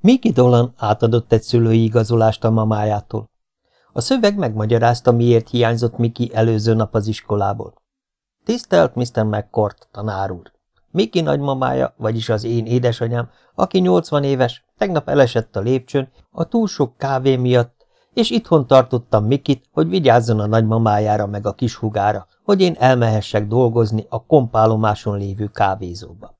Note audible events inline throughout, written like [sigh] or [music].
Miki Dolan átadott egy szülői igazolást a mamájától. A szöveg megmagyarázta, miért hiányzott Miki előző nap az iskolából. Tisztelt Mr. McCourt, tanár úr! Miki nagymamája, vagyis az én édesanyám, aki 80 éves, tegnap elesett a lépcsőn, a túl sok kávé miatt, és itthon tartottam Mikit, hogy vigyázzon a nagymamájára meg a kishugára, hogy én elmehessek dolgozni a kompálomáson lévő kávézóba.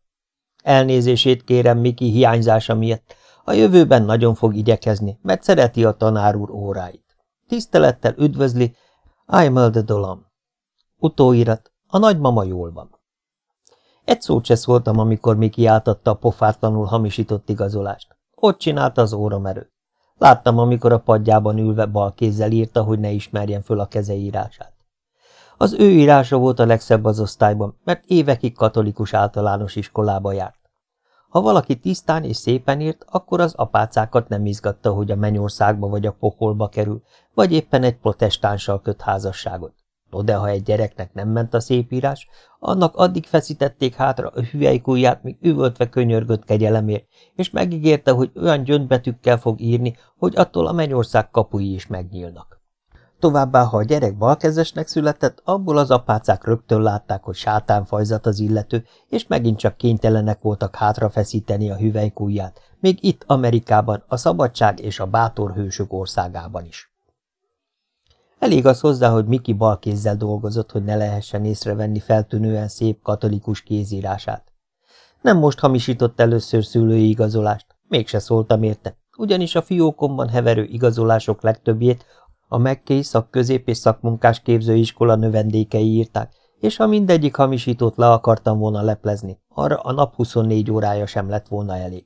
Elnézését kérem Miki hiányzása miatt, a jövőben nagyon fog igyekezni, mert szereti a tanár úr óráit. Tisztelettel üdvözli, I'm the Dolam. Utóirat, a nagymama jól van. Egy szót se szóltam, amikor Miki átadta a pofátlanul hamisított igazolást. Ott csinálta az óramerőt. Láttam, amikor a padjában ülve bal kézzel írta, hogy ne ismerjen föl a keze írását. Az ő írása volt a legszebb az osztályban, mert évekig katolikus általános iskolába járt. Ha valaki tisztán és szépen írt, akkor az apácákat nem izgatta, hogy a mennyországba vagy a pokolba kerül, vagy éppen egy protestánssal köt házasságot. No, de ha egy gyereknek nem ment a szépírás, annak addig feszítették hátra a hüvelykujját, míg üvöltve könyörgött kegyelemért, és megígérte, hogy olyan gyöntbetűkkel fog írni, hogy attól a mennyország kapui is megnyílnak. Továbbá, ha a gyerek balkezesnek született, abból az apácák rögtön látták, hogy sátánfajzat az illető, és megint csak kénytelenek voltak hátrafeszíteni a hüvelykújját, még itt Amerikában, a szabadság és a bátor hősök országában is. Elég az hozzá, hogy Miki balkézzel dolgozott, hogy ne lehessen észrevenni feltűnően szép katolikus kézírását. Nem most hamisított először szülői igazolást, mégse szóltam érte, ugyanis a fiókomban heverő igazolások legtöbbjét a McKay szakközép és szakmunkás képzőiskola növendékei írták, és ha mindegyik hamisítót le akartam volna leplezni, arra a nap 24 órája sem lett volna elég.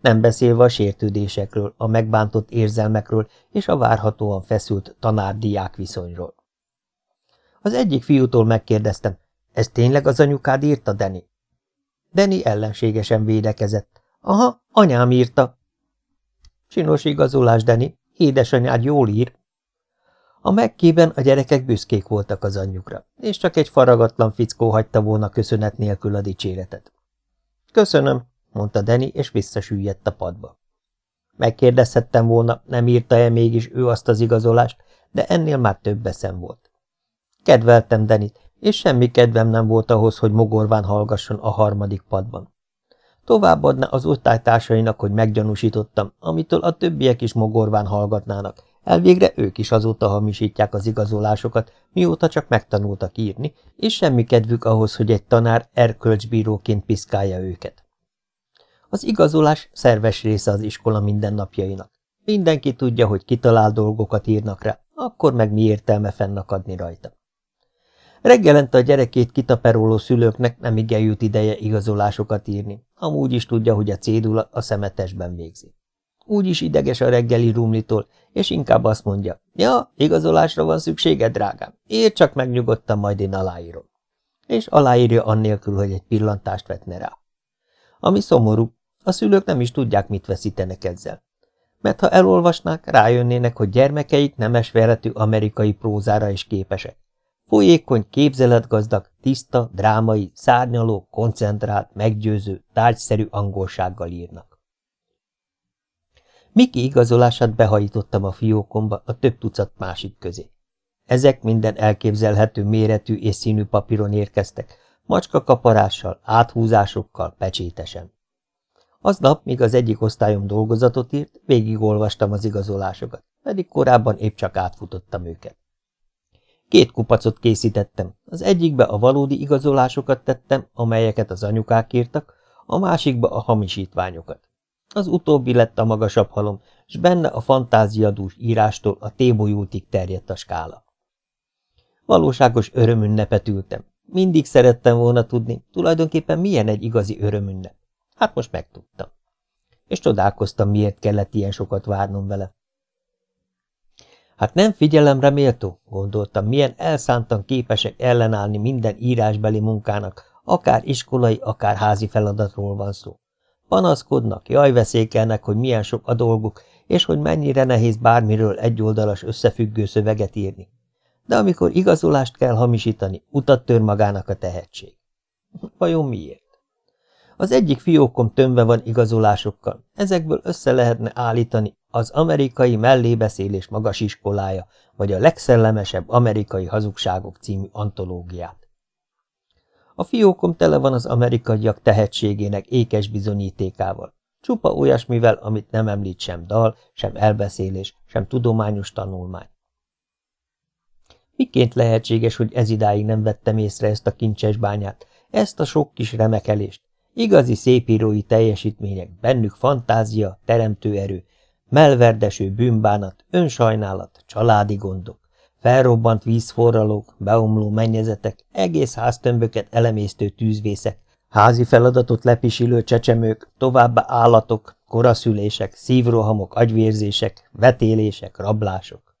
Nem beszélve a sértődésekről, a megbántott érzelmekről és a várhatóan feszült tanár-diák viszonyról. Az egyik fiútól megkérdeztem, ez tényleg az anyukád írta, Deni? Deni ellenségesen védekezett. Aha, anyám írta. Csinos igazolás, Deni, édesanyád jól ír. A megkében a gyerekek büszkék voltak az anyjukra, és csak egy faragatlan fickó hagyta volna köszönet nélkül a dicséretet. Köszönöm, mondta Deni, és visszasüllyedt a padba. Megkérdezhettem volna, nem írta-e mégis ő azt az igazolást, de ennél már több beszem volt. Kedveltem Denit, és semmi kedvem nem volt ahhoz, hogy mogorván hallgasson a harmadik padban. Továbbadna az osztálytársainak, hogy meggyanúsítottam, amitől a többiek is mogorván hallgatnának, Elvégre ők is azóta hamisítják az igazolásokat, mióta csak megtanultak írni, és semmi kedvük ahhoz, hogy egy tanár erkölcsbíróként piszkálja őket. Az igazolás szerves része az iskola mindennapjainak. Mindenki tudja, hogy kitalál dolgokat írnak rá, akkor meg mi értelme fennakadni rajta. Reggelente a gyerekét kitaperoló szülőknek nem igen jut ideje igazolásokat írni, amúgy is tudja, hogy a cédula a szemetesben végzi. Úgyis ideges a reggeli rumlitól, és inkább azt mondja, ja, igazolásra van szükséged, drágám, írj csak meg nyugodtan, majd én aláírom. És aláírja annélkül, hogy egy pillantást vetne rá. Ami szomorú, a szülők nem is tudják, mit veszítenek ezzel. Mert ha elolvasnák, rájönnének, hogy gyermekeik nemes veretű amerikai prózára is képesek. Folyékony, képzeletgazdag, tiszta, drámai, szárnyaló, koncentrált, meggyőző, tárgyszerű angolsággal írnak. Miki igazolását behajítottam a fiókomba a több tucat másik közé. Ezek minden elképzelhető méretű és színű papíron érkeztek, macska kaparással, áthúzásokkal, pecsétesen. Aznap, míg az egyik osztályom dolgozatot írt, végigolvastam az igazolásokat, pedig korábban épp csak átfutottam őket. Két kupacot készítettem, az egyikbe a valódi igazolásokat tettem, amelyeket az anyukák írtak, a másikba a hamisítványokat. Az utóbbi lett a magasabb halom, s benne a fantáziadús írástól a tébolyultig terjedt a skála. Valóságos örömünnepet ültem. Mindig szerettem volna tudni, tulajdonképpen milyen egy igazi örömünnep. Hát most megtudtam. És csodálkoztam, miért kellett ilyen sokat várnom vele. Hát nem figyelemre méltó, gondoltam, milyen elszántan képesek ellenállni minden írásbeli munkának, akár iskolai, akár házi feladatról van szó. Panaszkodnak, jajveszékelnek, hogy milyen sok a dolguk, és hogy mennyire nehéz bármiről egyoldalas összefüggő szöveget írni. De amikor igazolást kell hamisítani, utat tör magának a tehetség. [laughs] Vajon miért? Az egyik fiókom tömve van igazolásokkal, ezekből össze lehetne állítani az amerikai mellébeszélés magasiskolája, vagy a legszellemesebb amerikai hazugságok című antológiát. A fiókom tele van az amerikaiak tehetségének ékes bizonyítékával, csupa olyasmivel, amit nem említ sem dal, sem elbeszélés, sem tudományos tanulmány. Miként lehetséges, hogy ez idáig nem vettem észre ezt a kincses bányát, ezt a sok kis remekelést, igazi szépírói teljesítmények, bennük fantázia, teremtőerő, melverdeső bűnbánat, önsajnálat, családi gondok, felrobbant vízforralók, beomló mennyezetek, egész háztömböket elemésztő tűzvészek, házi feladatot lepisilő csecsemők, továbbá állatok, koraszülések, szívrohamok, agyvérzések, vetélések, rablások.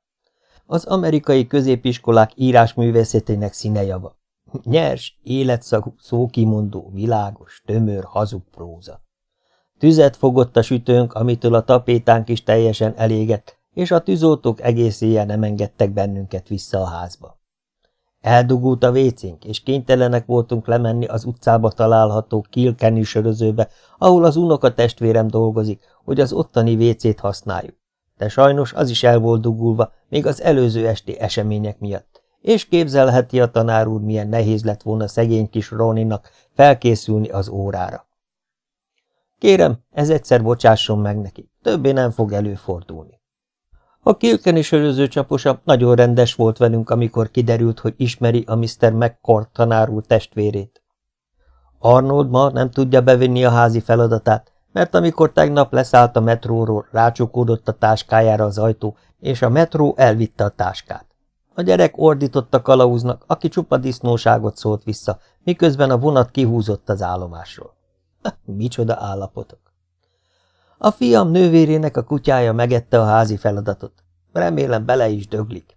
Az amerikai középiskolák írásművészetének színejava. Nyers, életszagú, szókimondó, világos, tömör, hazug próza. Tüzet fogott a sütőnk, amitől a tapétánk is teljesen elégett, és a tűzoltók egész éjjel nem engedtek bennünket vissza a házba. Eldugult a vécénk, és kénytelenek voltunk lemenni az utcába található Kilkenny sörözőbe, ahol az unoka testvérem dolgozik, hogy az ottani vécét használjuk. De sajnos az is el volt dugulva, még az előző esti események miatt. És képzelheti a tanár úr, milyen nehéz lett volna szegény kis Roninak felkészülni az órára. Kérem, ez egyszer bocsásson meg neki, többé nem fog előfordulni. A kilkeni söröző csaposa nagyon rendes volt velünk, amikor kiderült, hogy ismeri a Mr. McCord tanár testvérét. Arnold ma nem tudja bevinni a házi feladatát, mert amikor tegnap leszállt a metróról, rácsukódott a táskájára az ajtó, és a metró elvitte a táskát. A gyerek ordított a kalauznak, aki csupa disznóságot szólt vissza, miközben a vonat kihúzott az állomásról. Micsoda állapotok! A fiam nővérének a kutyája megette a házi feladatot. Remélem bele is döglik.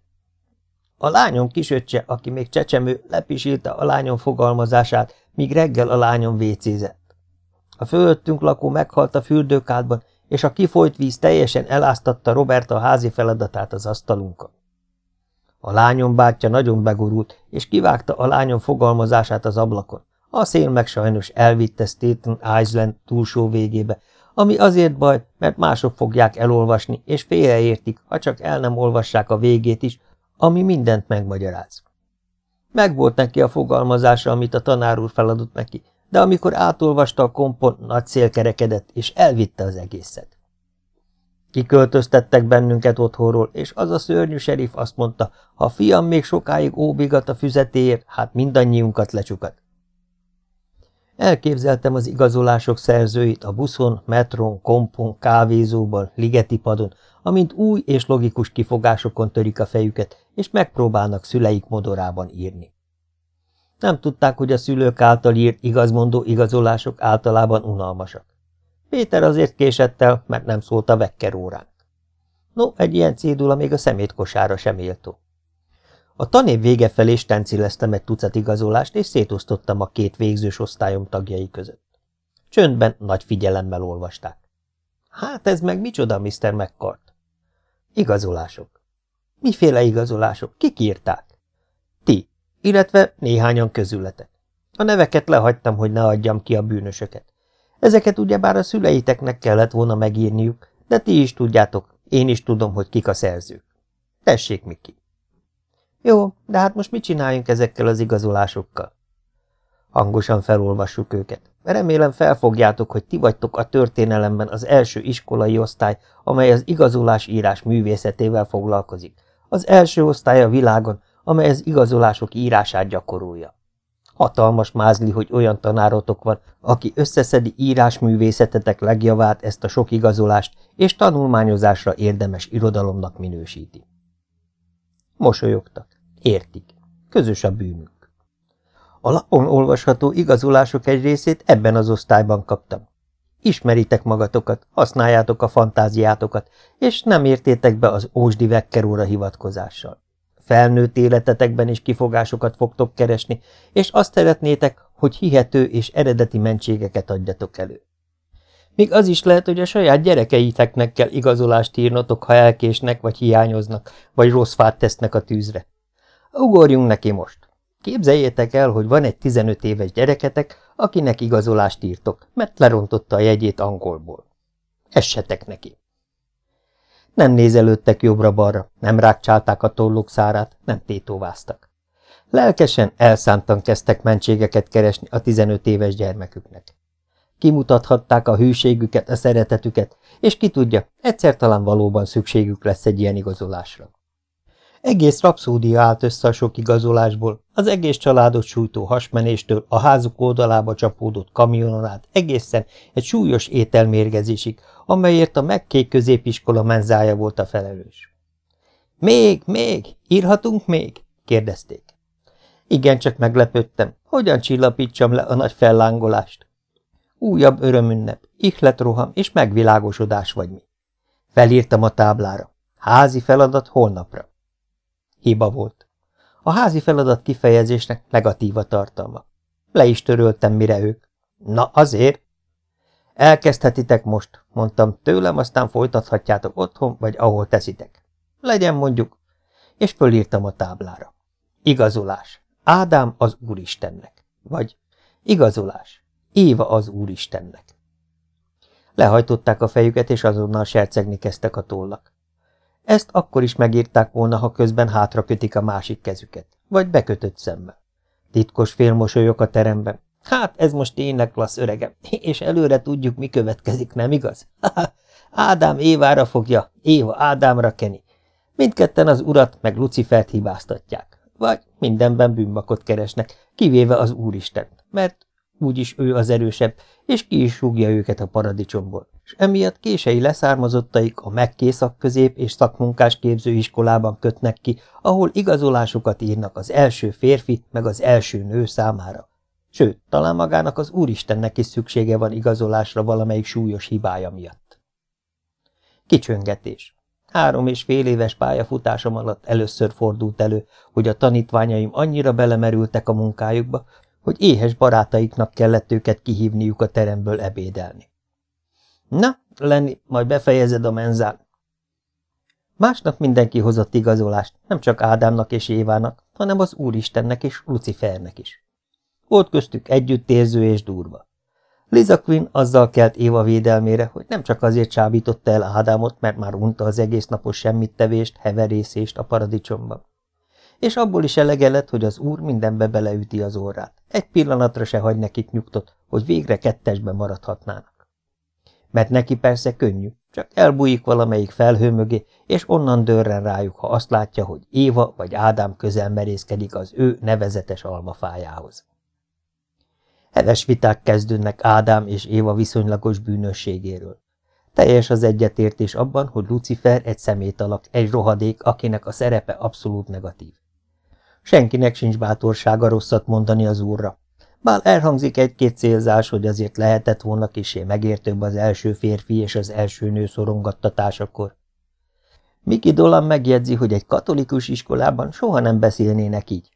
A lányom kisöccse, aki még csecsemő, lepisilte a lányom fogalmazását, míg reggel a lányom vécézett. A fölöttünk lakó meghalt a fürdőkádban, és a kifolyt víz teljesen eláztatta Roberta a házi feladatát az asztalunkon. A lányom bátyja nagyon begurult, és kivágta a lányom fogalmazását az ablakon. A szél meg sajnos elvitte Staten Island túlsó végébe, ami azért baj, mert mások fogják elolvasni, és félreértik, ha csak el nem olvassák a végét is, ami mindent megmagyaráz. Megvolt neki a fogalmazása, amit a tanár úr feladott neki, de amikor átolvasta a kompon, nagy szél kerekedett, és elvitte az egészet. Kiköltöztettek bennünket otthonról, és az a szörnyű serif azt mondta, ha a fiam még sokáig óbigat a füzetéért, hát mindannyiunkat lecsukat. Elképzeltem az igazolások szerzőit a buszon, metron, kompon, kávézóban, ligeti padon, amint új és logikus kifogásokon törik a fejüket, és megpróbálnak szüleik modorában írni. Nem tudták, hogy a szülők által írt igazmondó igazolások általában unalmasak. Péter azért késett el, mert nem szólt a vekker óránk. No, egy ilyen cédula még a szemétkosára sem éltó. A tanév vége felé stencileztem egy tucat igazolást, és szétosztottam a két végzős osztályom tagjai között. Csöndben nagy figyelemmel olvasták. Hát ez meg micsoda, Mr. McCart? Igazolások. Miféle igazolások? Kik írták? Ti, illetve néhányan közületek. A neveket lehagytam, hogy ne adjam ki a bűnösöket. Ezeket ugyebár a szüleiteknek kellett volna megírniuk, de ti is tudjátok, én is tudom, hogy kik a szerzők. Tessék, Miki. Jó, de hát most mit csináljunk ezekkel az igazolásokkal? Hangosan felolvassuk őket. Remélem felfogjátok, hogy ti vagytok a történelemben az első iskolai osztály, amely az igazolás írás művészetével foglalkozik. Az első osztály a világon, amely az igazolások írását gyakorolja. Hatalmas mázli, hogy olyan tanárotok van, aki összeszedi írásművészetetek legjavát ezt a sok igazolást, és tanulmányozásra érdemes irodalomnak minősíti. Mosolyogtak. Értik. Közös a bűnünk. A lapon olvasható igazolások egy részét ebben az osztályban kaptam. Ismeritek magatokat, használjátok a fantáziátokat, és nem értétek be az ósdi vekkeróra hivatkozással. Felnőtt életetekben is kifogásokat fogtok keresni, és azt szeretnétek, hogy hihető és eredeti mentségeket adjatok elő. Még az is lehet, hogy a saját gyerekeiteknek kell igazolást írnotok, ha elkésnek, vagy hiányoznak, vagy rossz fát tesznek a tűzre. Ugorjunk neki most. Képzeljétek el, hogy van egy 15 éves gyereketek, akinek igazolást írtok, mert lerontotta a jegyét angolból. Essetek neki. Nem nézelődtek jobbra-balra, nem rákcsálták a tolluk szárát, nem tétováztak. Lelkesen, elszántan kezdtek mentségeket keresni a 15 éves gyermeküknek. Kimutathatták a hűségüket, a szeretetüket, és ki tudja, egyszer talán valóban szükségük lesz egy ilyen igazolásra. Egész rapszódia állt össze a sok igazolásból, az egész családot sújtó hasmenéstől a házuk oldalába csapódott kamionon át egészen egy súlyos ételmérgezésig, amelyért a megkék középiskola menzája volt a felelős. – Még, még, írhatunk még? – kérdezték. Igen, csak meglepődtem. Hogyan csillapítsam le a nagy fellángolást? Újabb örömünnep, ihletroham és megvilágosodás vagy mi. Felírtam a táblára. Házi feladat holnapra. Hiba volt. A házi feladat kifejezésnek negatíva tartalma. Le is töröltem, mire ők. Na, azért. Elkezdhetitek most, mondtam tőlem, aztán folytathatjátok otthon, vagy ahol teszitek. Legyen mondjuk. És fölírtam a táblára. Igazolás. Ádám az Úristennek. Vagy igazolás. Éva az Úristennek. Lehajtották a fejüket, és azonnal sercegni kezdtek a tollak. Ezt akkor is megírták volna, ha közben hátra kötik a másik kezüket, vagy bekötött szemmel. Titkos félmosolyok a teremben. Hát, ez most tényleg klassz öregem, és előre tudjuk, mi következik, nem igaz? [laughs] Ádám Évára fogja, Éva Ádámra keni. Mindketten az urat meg Lucifert hibáztatják, vagy mindenben bűnbakot keresnek, kivéve az Úristent, mert úgyis ő az erősebb, és ki is rúgja őket a paradicsomból, és emiatt kései leszármazottaik a megké szakközép és szakmunkás képzőiskolában kötnek ki, ahol igazolásokat írnak az első férfi meg az első nő számára. Sőt, talán magának az Úristennek is szüksége van igazolásra valamelyik súlyos hibája miatt. Kicsöngetés. Három és fél éves pályafutásom alatt először fordult elő, hogy a tanítványaim annyira belemerültek a munkájukba, hogy éhes barátaiknak kellett őket kihívniuk a teremből ebédelni. Na, Lenni, majd befejezed a menzán. Másnap mindenki hozott igazolást, nem csak Ádámnak és Évának, hanem az Úristennek és Lucifernek is. Volt köztük együttérző és durva. Liza Quinn azzal kelt Éva védelmére, hogy nem csak azért csábította el Ádámot, mert már unta az egész napos semmittevést, heverészést a paradicsomban és abból is elege lett, hogy az úr mindenbe beleüti az orrát. Egy pillanatra se hagy nekik nyugtot, hogy végre kettesben maradhatnának. Mert neki persze könnyű, csak elbújik valamelyik felhő mögé, és onnan dörren rájuk, ha azt látja, hogy Éva vagy Ádám közel merészkedik az ő nevezetes almafájához. Heves viták kezdődnek Ádám és Éva viszonylagos bűnösségéről. Teljes az egyetértés abban, hogy Lucifer egy szemét alak, egy rohadék, akinek a szerepe abszolút negatív. Senkinek sincs bátorsága rosszat mondani az úrra. Bár elhangzik egy-két célzás, hogy azért lehetett volna kisé megértőbb az első férfi és az első nő szorongattatásakor. Miki Dolan megjegyzi, hogy egy katolikus iskolában soha nem beszélnének így.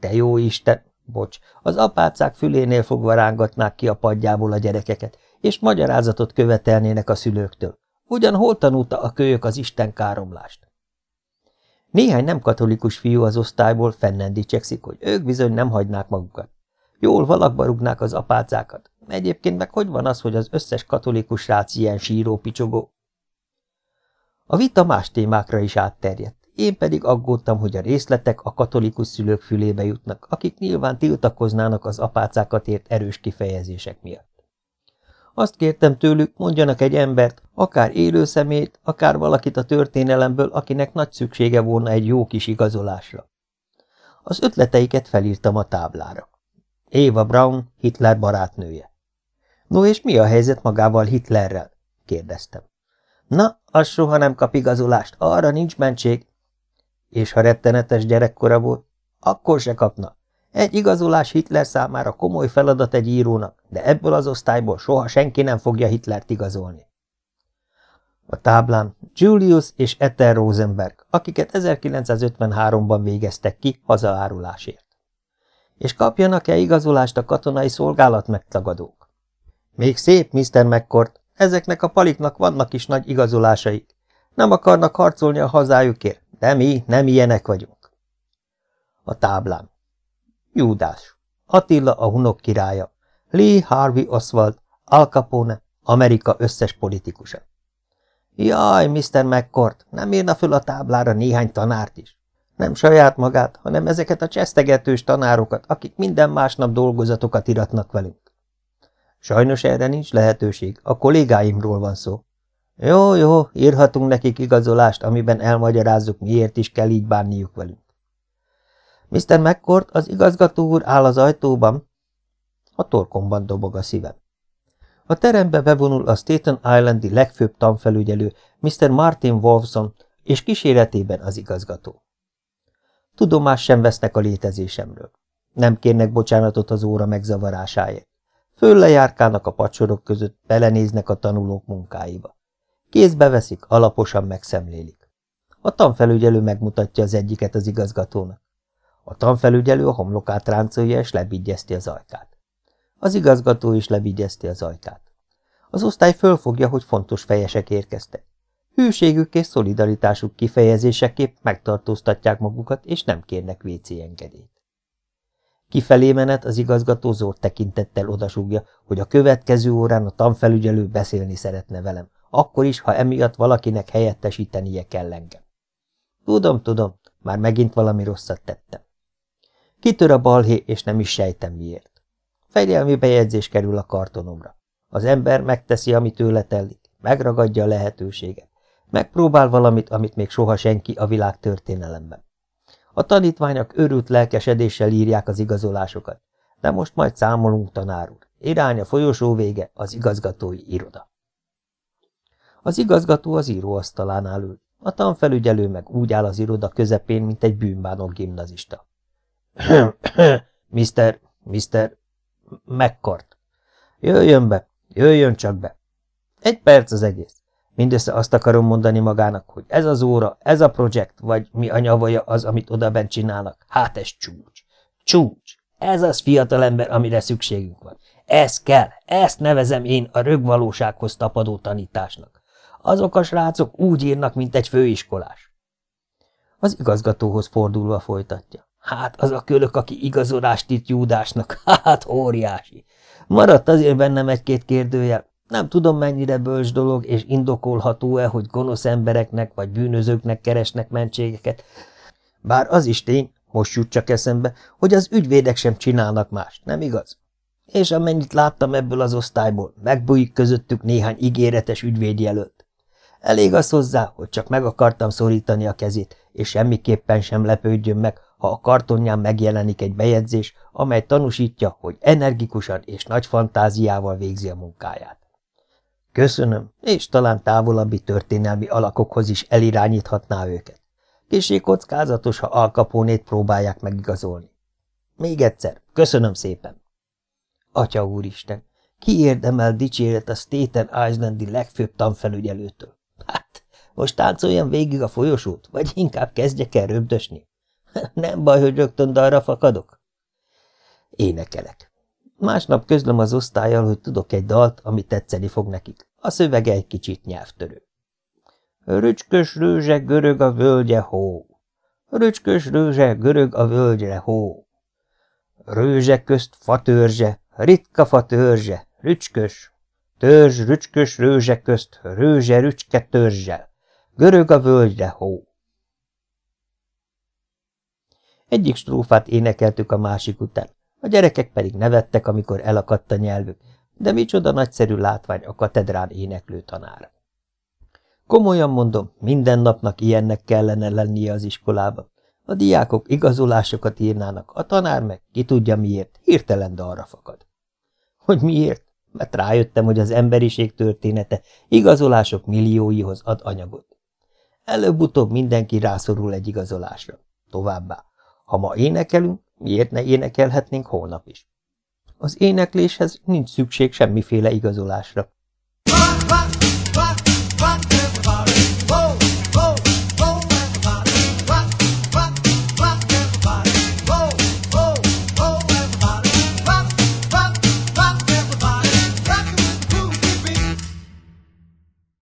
Te jó Isten! Bocs, az apácák fülénél fogva rángatnák ki a padjából a gyerekeket, és magyarázatot követelnének a szülőktől. Ugyan hol tanulta a kölyök az Isten káromlást? Néhány nem katolikus fiú az osztályból fennen hogy ők bizony nem hagynák magukat. Jól valakba rúgnák az apácákat. Egyébként meg hogy van az, hogy az összes katolikus srác ilyen síró picsogó? A vita más témákra is átterjedt. Én pedig aggódtam, hogy a részletek a katolikus szülők fülébe jutnak, akik nyilván tiltakoznának az apácákat ért erős kifejezések miatt. Azt kértem tőlük, mondjanak egy embert, akár élő szemét, akár valakit a történelemből, akinek nagy szüksége volna egy jó kis igazolásra. Az ötleteiket felírtam a táblára. Eva Braun, Hitler barátnője. No, és mi a helyzet magával Hitlerrel? kérdeztem. Na, az soha nem kap igazolást, arra nincs mentség. És ha rettenetes gyerekkora volt, akkor se kapna. Egy igazolás Hitler számára komoly feladat egy írónak, de ebből az osztályból soha senki nem fogja Hitlert igazolni. A táblán Julius és Ethel Rosenberg, akiket 1953-ban végeztek ki hazaárulásért. És kapjanak-e igazolást a katonai szolgálat megtagadók? Még szép, Mr. McCord, ezeknek a paliknak vannak is nagy igazolásaik. Nem akarnak harcolni a hazájukért, de mi nem ilyenek vagyunk. A táblán Júdás. Attila a hunok királya. Lee Harvey Oswald, Al Capone, Amerika összes politikusa. Jaj, Mr. McCord, nem írna föl a táblára néhány tanárt is? Nem saját magát, hanem ezeket a csesztegetős tanárokat, akik minden másnap dolgozatokat iratnak velünk. Sajnos erre nincs lehetőség, a kollégáimról van szó. Jó, jó, írhatunk nekik igazolást, amiben elmagyarázzuk, miért is kell így bánniuk velünk. Mr. McCord, az igazgató úr áll az ajtóban. A torkomban dobog a szívem. A terembe bevonul a Staten Islandi legfőbb tanfelügyelő, Mr. Martin Wolfson, és kíséretében az igazgató. Tudomás sem vesznek a létezésemről. Nem kérnek bocsánatot az óra megzavarásáért. Föllejárkálnak a pacsorok között, belenéznek a tanulók munkáiba. Kézbe veszik, alaposan megszemlélik. A tanfelügyelő megmutatja az egyiket az igazgatónak. A tanfelügyelő a homlokát ráncolja, és lebigyezti az ajkát. Az igazgató is lebigyezti az ajkát. Az osztály fölfogja, hogy fontos fejesek érkeztek. Hűségük és szolidaritásuk kifejezéseképp megtartóztatják magukat, és nem kérnek WC engedélyt. Kifelé menet az igazgató zór tekintettel odasúgja, hogy a következő órán a tanfelügyelő beszélni szeretne velem, akkor is, ha emiatt valakinek helyettesítenie kell engem. Tudom, tudom, már megint valami rosszat tettem. Kitör a balhé, és nem is sejtem miért. Fegyelmi bejegyzés kerül a kartonomra. Az ember megteszi, amit tőle tellik, megragadja a lehetőséget. Megpróbál valamit, amit még soha senki a világ történelemben. A tanítványok őrült lelkesedéssel írják az igazolásokat, de most majd számolunk, tanár úr. Irány a folyosó vége, az igazgatói iroda. Az igazgató az íróasztalánál ül, a tanfelügyelő meg úgy áll az iroda közepén, mint egy bűnbánó gimnazista. Mr. Mr. Megkart. Jöjjön be, jöjjön csak be. Egy perc az egész. Mindössze azt akarom mondani magának, hogy ez az óra, ez a projekt, vagy mi a nyavaja az, amit odabent csinálnak, hát ez csúcs. Csúcs. Ez az fiatalember, amire szükségünk van. Ez kell, ezt nevezem én a rögvalósághoz tapadó tanításnak. Azok a srácok úgy írnak, mint egy főiskolás. Az igazgatóhoz fordulva folytatja. Hát az a kölök, aki igazolást írt Júdásnak, [laughs] hát óriási. Maradt azért bennem egy-két kérdőjel. Nem tudom, mennyire bölcs dolog, és indokolható-e, hogy gonosz embereknek vagy bűnözőknek keresnek mentségeket. Bár az is tény, most jut csak eszembe, hogy az ügyvédek sem csinálnak mást, nem igaz? És amennyit láttam ebből az osztályból, megbújik közöttük néhány ígéretes ügyvédjelölt. Elég az hozzá, hogy csak meg akartam szorítani a kezét, és semmiképpen sem lepődjön meg, ha a kartonján megjelenik egy bejegyzés, amely tanúsítja, hogy energikusan és nagy fantáziával végzi a munkáját. Köszönöm, és talán távolabbi történelmi alakokhoz is elirányíthatná őket. Késé kockázatos, ha alkapónét próbálják megigazolni. Még egyszer, köszönöm szépen. Atya úristen, ki érdemel dicséret a Staten Islandi legfőbb tanfelügyelőtől? Hát, most táncoljam végig a folyosót, vagy inkább kezdjek el röbdösni? [laughs] Nem baj, hogy rögtön dalra fakadok. Énekelek. Másnap közlöm az osztályjal, hogy tudok egy dalt, ami tetszeni fog nekik. A szövege egy kicsit nyelvtörő. Rücskös rőzse görög a völgye hó. Rücskös rőzse görög a völgyre hó. Rőzse közt fatörzse, ritka fatörzse, rücskös. Törzs, rücskös rőzse közt, rőzse, rücske törzsel. Görög a völgyre hó. Egyik strófát énekeltük a másik után, a gyerekek pedig nevettek, amikor elakadt a nyelvük, de micsoda nagyszerű látvány a katedrán éneklő tanár. Komolyan mondom, minden napnak ilyennek kellene lennie az iskolában. A diákok igazolásokat írnának, a tanár meg, ki tudja miért, hirtelen arra fakad. Hogy miért? Mert rájöttem, hogy az emberiség története igazolások millióihoz ad anyagot. Előbb-utóbb mindenki rászorul egy igazolásra. Továbbá, ha ma énekelünk, miért ne énekelhetnénk holnap is? Az énekléshez nincs szükség semmiféle igazolásra.